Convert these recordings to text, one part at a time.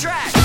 track.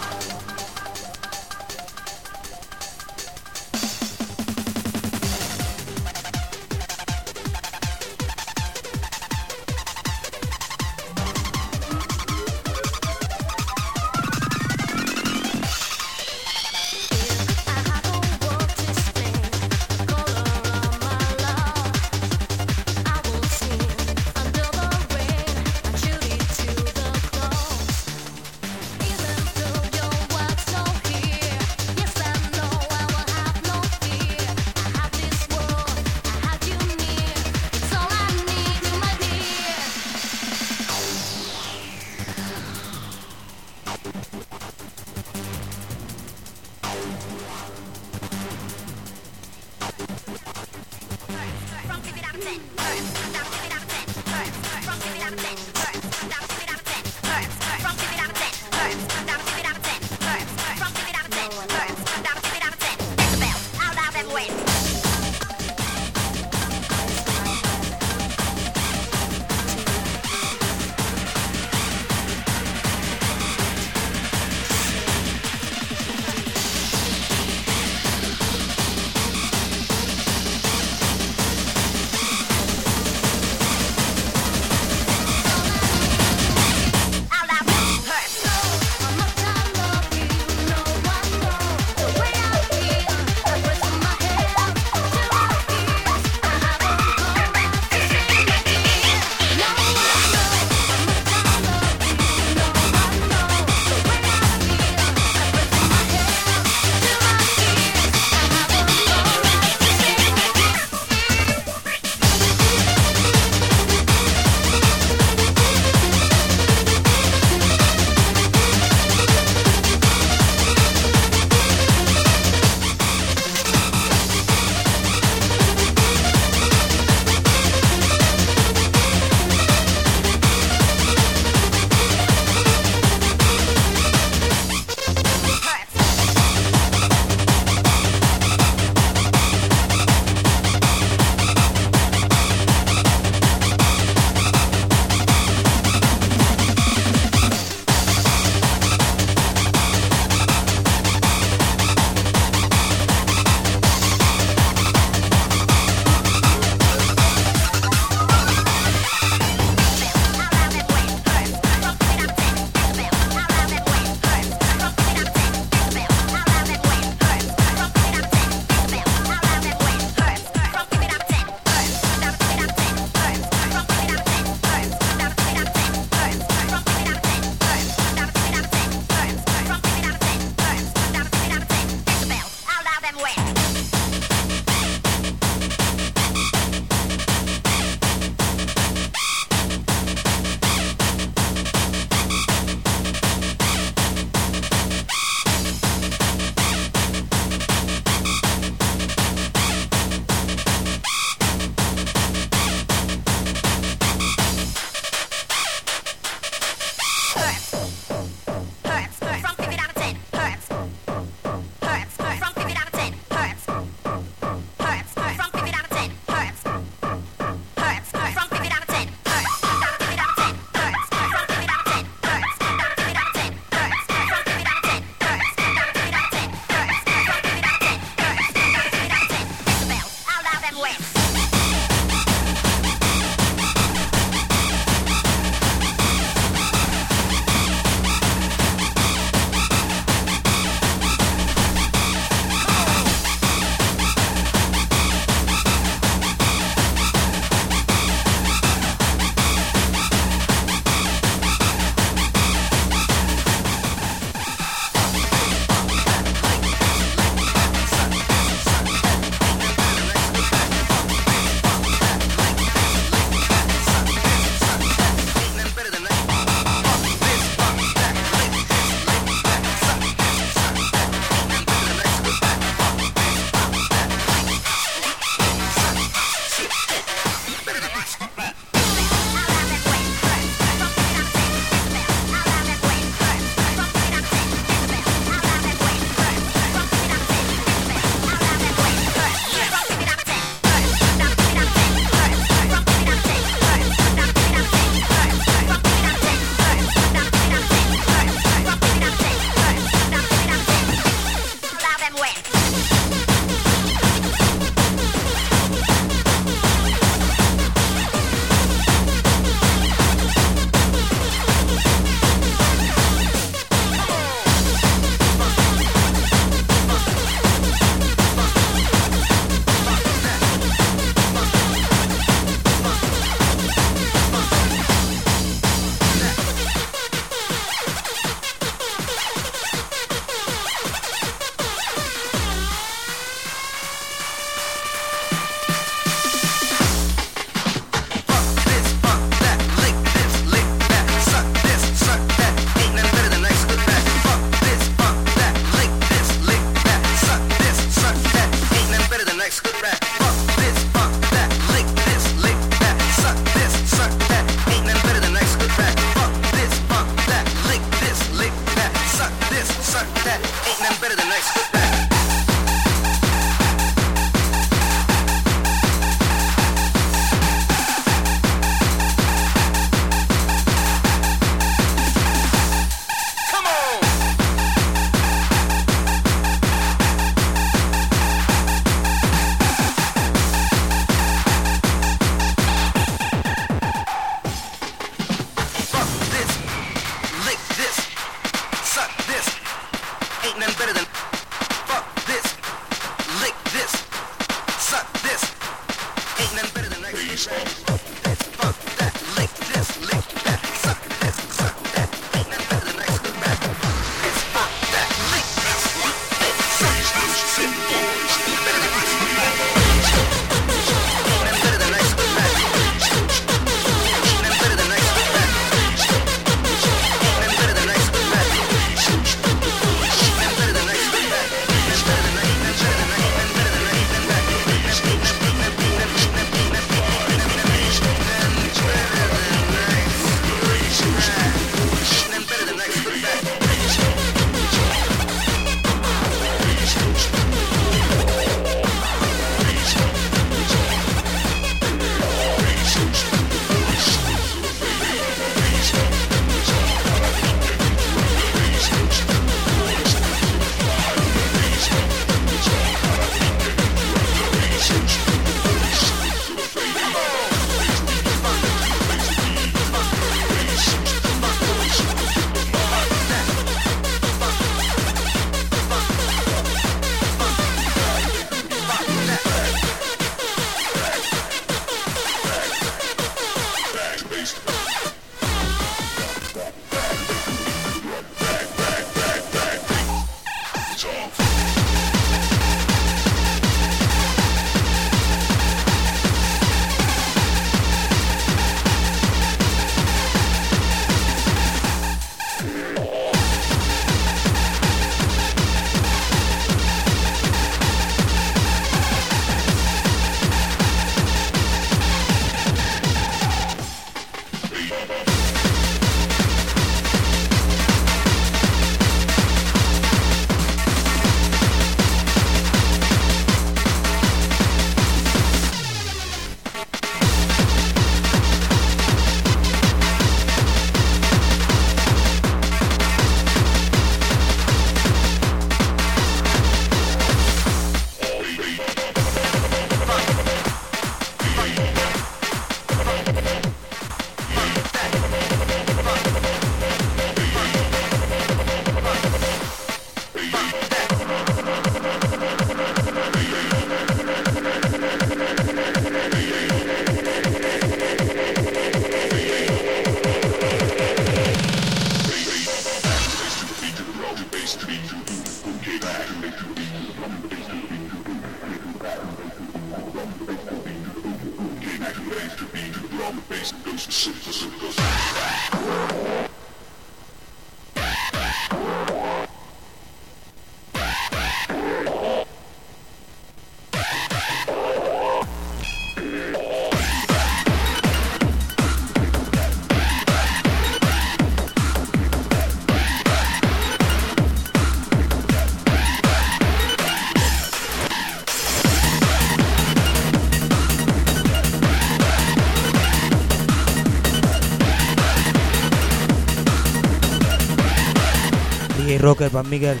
Rocker para Miguel.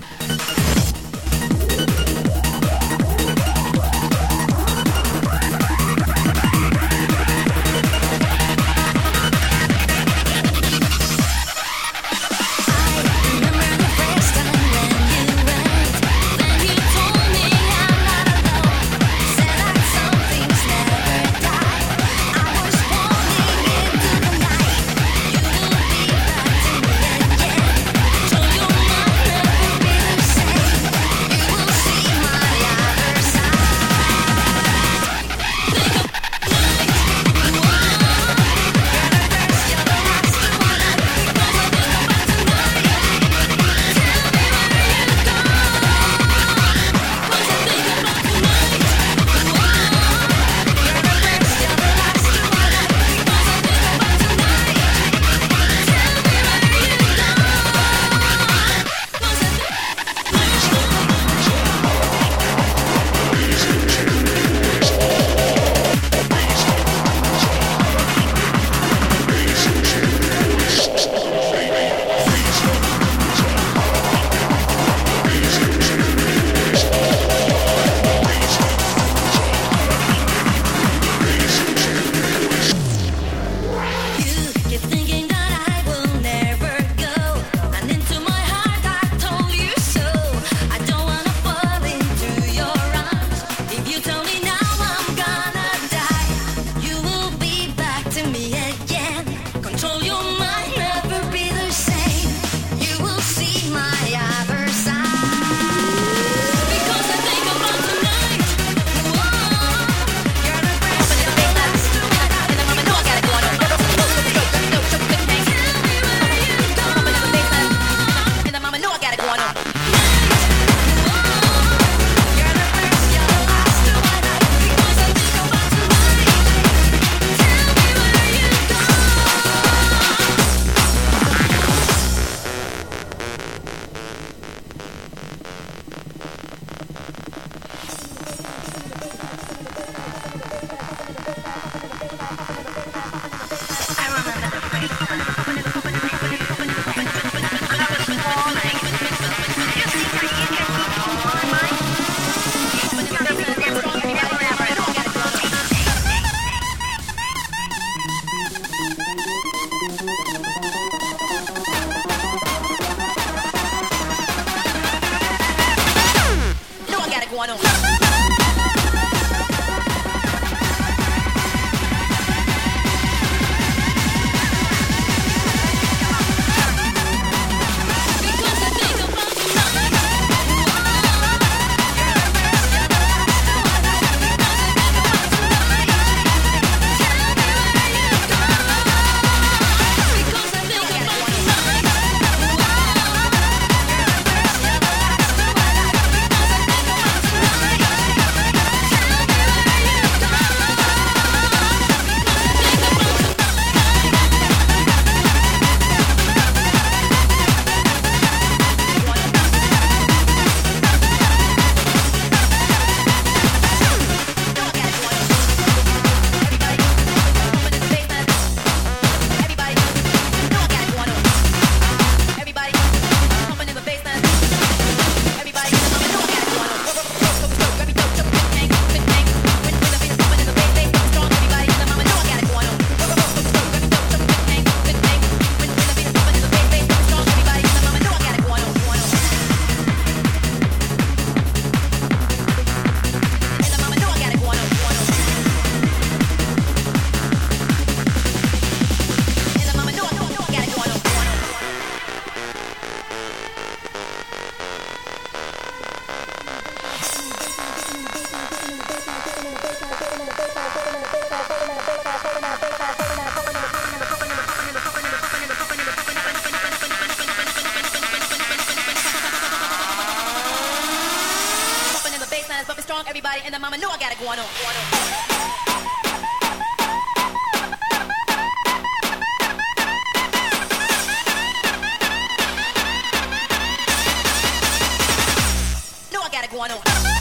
one oh on.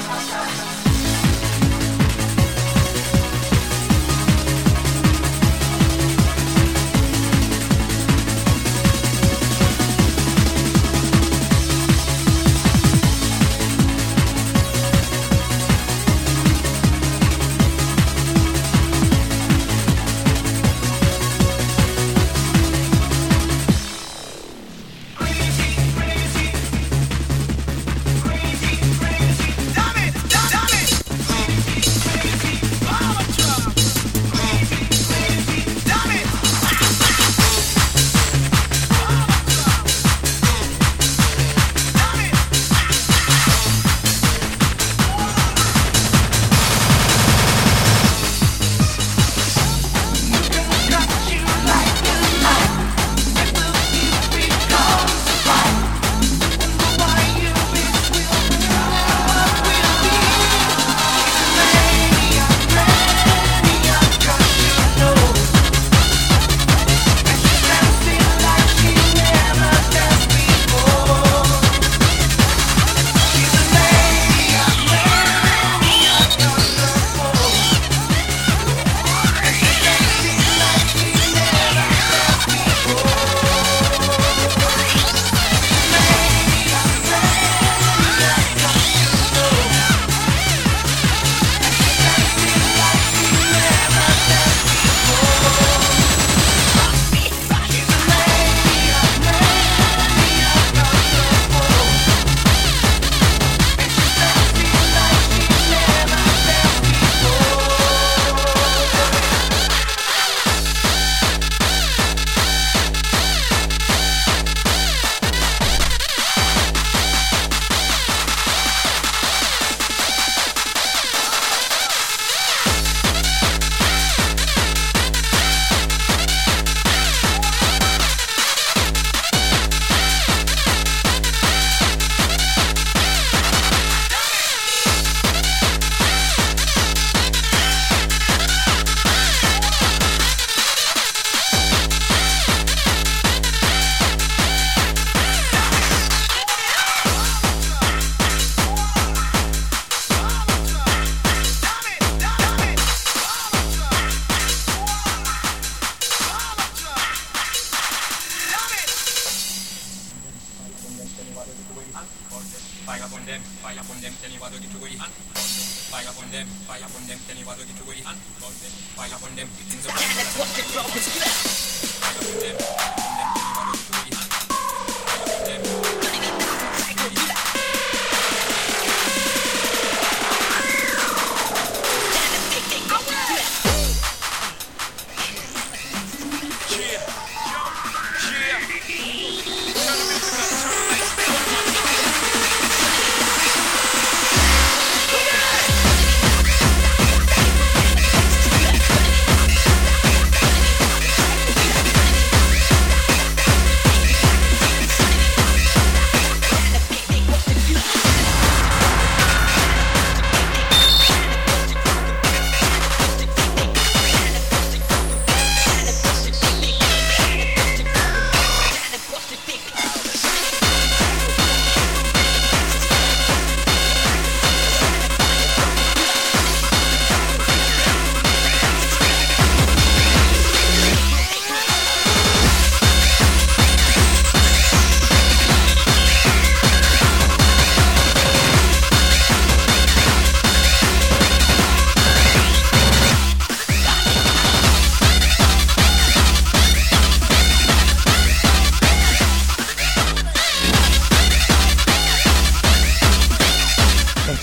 Oh, my God.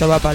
Va para